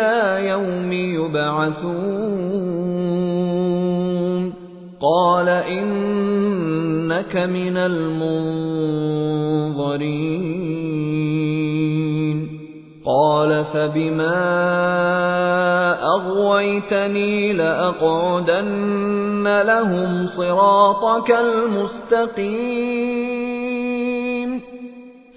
إِلَىٰ يَوْمِ يُبْعَثُونَ. قَالَ إِنَّكَ مِنَ الْمُنظَرِينَ. قَالَ فَبِمَا أَغْوَيْتَنِي لَأَقْعُدَنَّ لَهُمْ صِرَاطَكَ الْمُسْتَقِيمَ.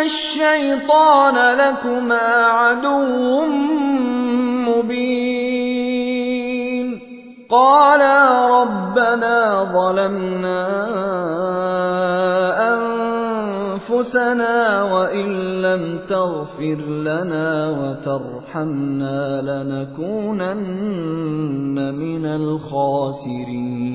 الشيطان لكما عدو مبين قالا ربنا ظلمنا أنفسنا وإن لم تغفر لنا وترحمنا لنكونن من الخاسرين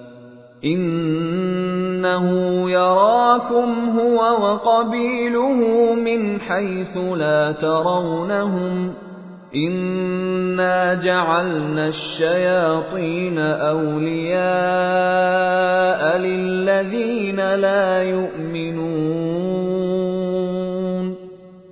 إنه يراكم هو وقبيله من حيث لا ترونهم إنا جعلنا الشياطين أولياء للذين لا يؤمنون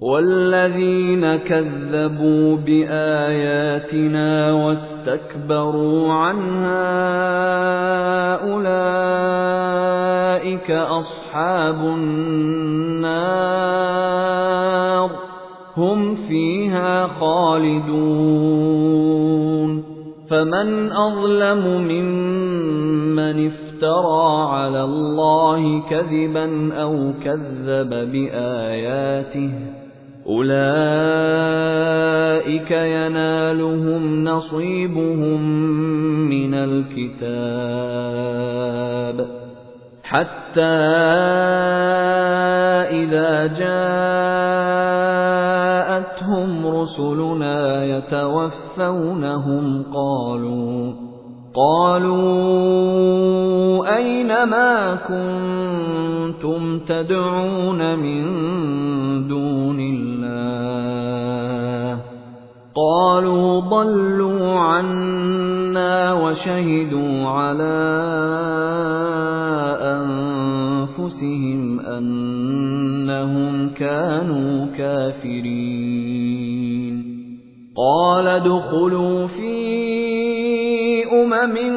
وَالَّذِينَ كَذَّبُوا بِآيَاتِنَا وَاسْتَكْبَرُوا عَنْهَا أُولَٰئِكَ أَصْحَابُ النَّارِ ۖ هُمْ فِيهَا خَالِدُونَ فَمَنْ أَظْلَمُ مِمَّنِ افْتَرَىٰ عَلَى اللَّهِ كَذِبًا أَوْ كَذَّبَ بِآيَاتِهِ أُولَٰئِكَ يَنَالُهُمْ نَصِيبُهُم مِّنَ الْكِتَابِ حَتَّىٰ إِذَا جَاءَتْهُمْ رُسُلُنَا يَتَوَفَّوْنَهُمْ قَالُوا قَالُوا أَيْنَ مَا كُنتُمْ تَدْعُونَ مِن دُونِ اللَّهِ ۖ. قَالُوا ضَلُّوا عَنَّا وَشَهِدُوا عَلَىٰ أَنفُسِهِمْ أَنَّهُمْ كَانُوا كَافِرِينَ. قَالَ ادْخُلُوا فِي أُمَمٍ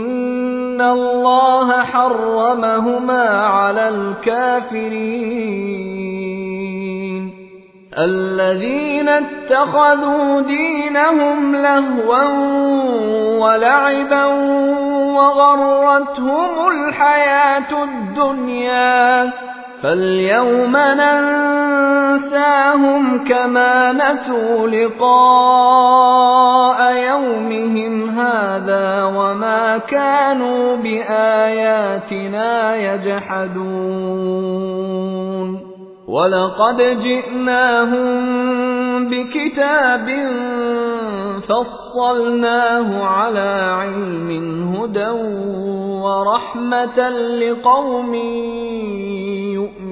الله حرمهما على الكافرين الذين اتخذوا دينهم لهوا ولعبا وغرتهم الحياة الدنيا فاليوم ننساهم كما نسوا لقاء يومهم هذا وما كانوا بآياتنا يجحدون ولقد جئناهم بكتاب فصلناه على علم هدى ورحمة لقوم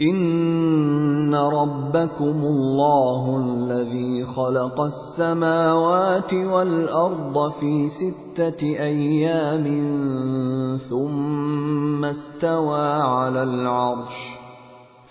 إن ربكم الله الذي خلق السماوات والأرض في ستة أيام ثم استوى على العرش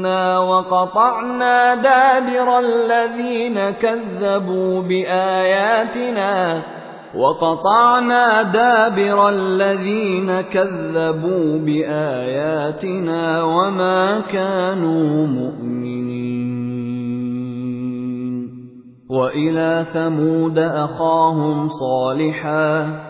منا وقطعنا دابر الذين كذبوا بآياتنا وقطعنا دابر الذين كذبوا باياتنا وما كانوا مؤمنين والى ثمود اخاهم صالحا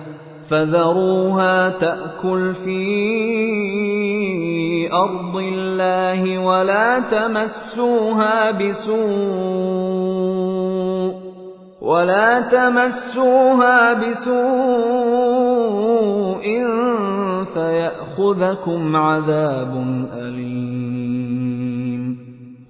فذروها تأكل في أرض الله ولا تمسوها بسوء ولا تمسوها بسوء فيأخذكم عذاب أليم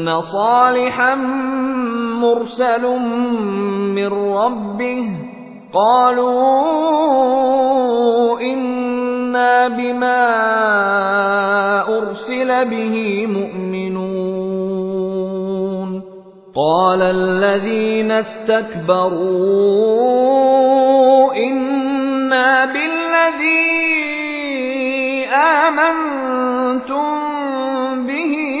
ان صالحا مرسل من ربه. قالوا إنا بما أرسل به مؤمنون. قال الذين استكبروا إنا بالذي آمنتم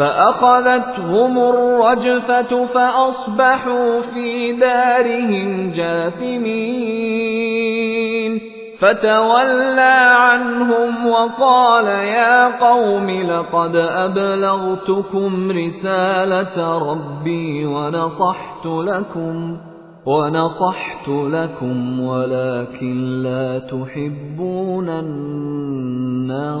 فأخذتهم الرجفة فأصبحوا في دارهم جاثمين. فتولى عنهم وقال يا قوم لقد أبلغتكم رسالة ربي ونصحت لكم ونصحت لكم ولكن لا تحبون الناصحين.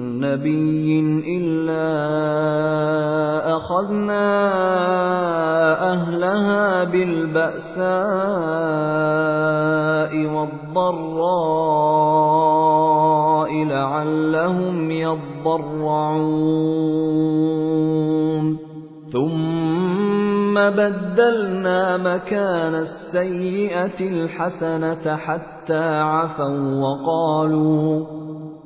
نبي إلا أخذنا أهلها بالبأساء والضراء لعلهم يضرعون. ثم بدلنا مكان السيئة الحسنة حتى عفوا وقالوا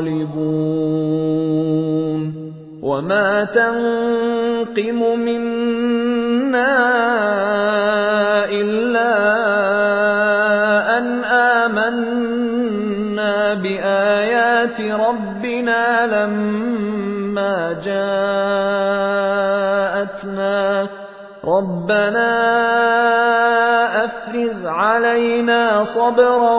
منقلبون وما تنقم منا إلا أن آمنا بآيات ربنا لما جاءتنا ربنا أفرز علينا صبرا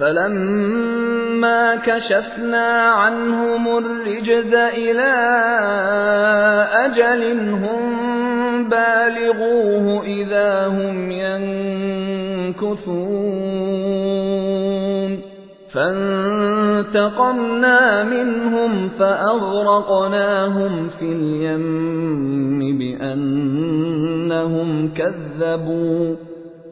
فلما كشفنا عنهم الرجز إلى أجل هم بالغوه إذا هم ينكثون فانتقمنا منهم فأغرقناهم في اليم بأنهم كذبوا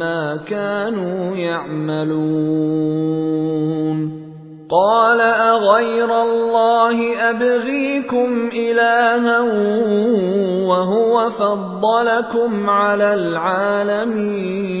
ما كانوا يعملون. قال أغير الله أبغيكم إلها وهو فضلكم على العالمين.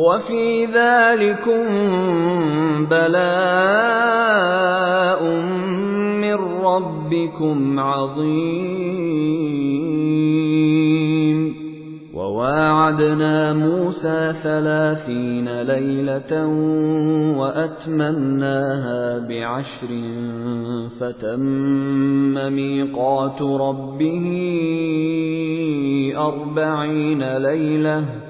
وفي ذلكم بلاء من ربكم عظيم. وواعدنا موسى ثلاثين ليلة وأتممناها بعشر فتم ميقات ربه أربعين ليلة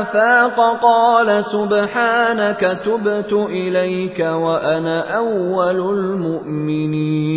افاق قال سبحانك تبت اليك وأنا اول المؤمنين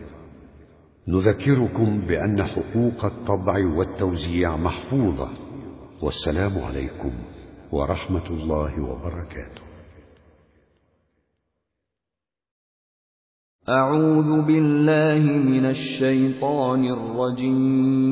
نذكركم بأن حقوق الطبع والتوزيع محفوظة. والسلام عليكم ورحمة الله وبركاته. أعوذ بالله من الشيطان الرجيم.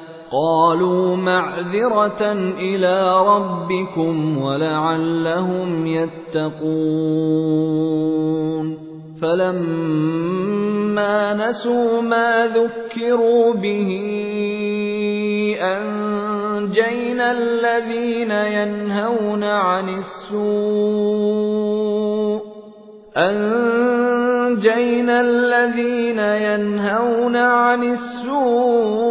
قالوا معذرة إلى ربكم ولعلهم يتقون. فلما نسوا ما ذكروا به أنجينا الذين ينهون عن السوء. أنجينا الذين ينهون عن السوء.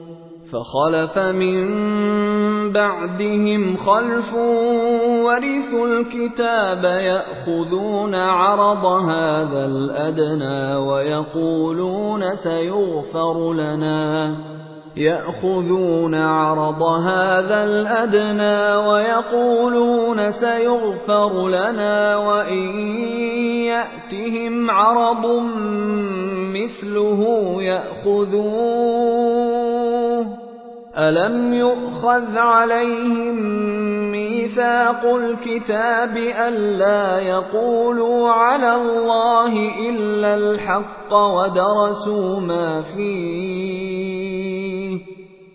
فخلف من بعدهم خلف ورثوا الكتاب يأخذون عرض هذا الأدنى ويقولون سيغفر لنا. يأخذون عرض هذا الأدنى ويقولون سيغفر لنا وإن يأتهم عرض مثله يأخذوه. ألم يؤخذ عليهم ميثاق الكتاب الا يقولوا على الله إلا الحق ودرسوا ما فيه؟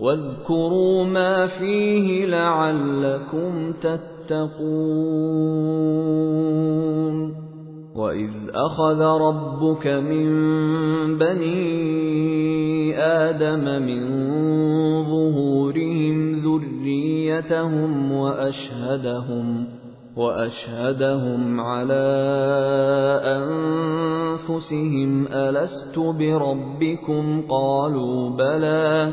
واذكروا ما فيه لعلكم تتقون. وَإِذْ أَخَذَ رَبُّكَ مِن بَنِي آدَمَ مِن ظُهُورِهِمْ ذُرِّيَّتَهُمْ وَأَشْهَدَهُمْ وَأَشْهَدَهُمْ عَلَىٰ أَنفُسِهِمْ أَلَسْتُ بِرَبِّكُمْ؟ قَالُوا بَلَىٰ.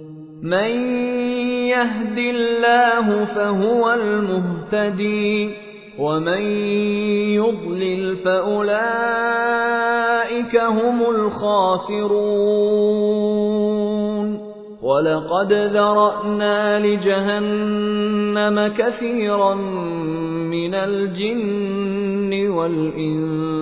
من يهد الله فهو المهتدي ومن يضلل فأولئك هم الخاسرون. ولقد ذرأنا لجهنم كثيرا من الجن والإنس.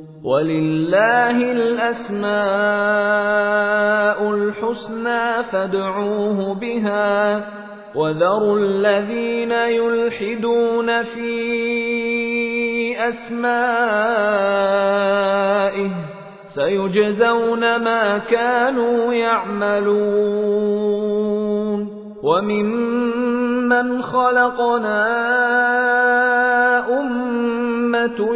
ولله الاسماء الحسنى فادعوه بها وَذَرُوا الَّذِينَ يُلْحِدُونَ فِي أَسْمَائِهِ ۚ سَيُجْزَوْنَ مَا كَانُوا يَعْمَلُونَ وَمِمَّنْ خَلَقْنَا أُمَّةٌ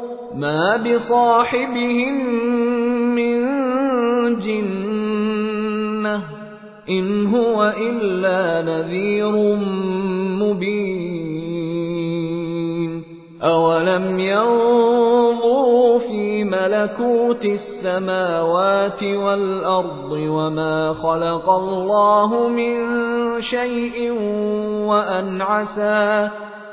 مَا بِصَاحِبِهِم مِّن جِنَّةٍ إِنْ هُوَ إِلَّا نَذِيرٌ مُّبِينٌ أَوَلَمْ يَنظُرُوا فِي مَلَكُوتِ السَّمَاوَاتِ وَالْأَرْضِ وَمَا خَلَقَ اللَّهُ مِن شَيْءٍ وَأَنْ عَسَىٰ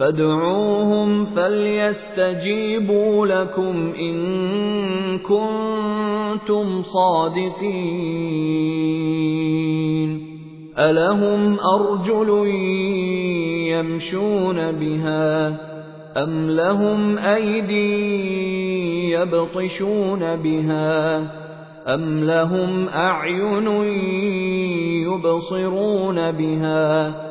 فادعوهم فليستجيبوا لكم إن كنتم صادقين. ألهم أرجل يمشون بها أم لهم أيدي يبطشون بها أم لهم أعين يبصرون بها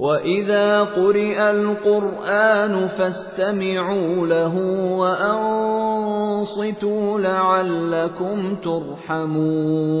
واذا قرئ القران فاستمعوا له وانصتوا لعلكم ترحمون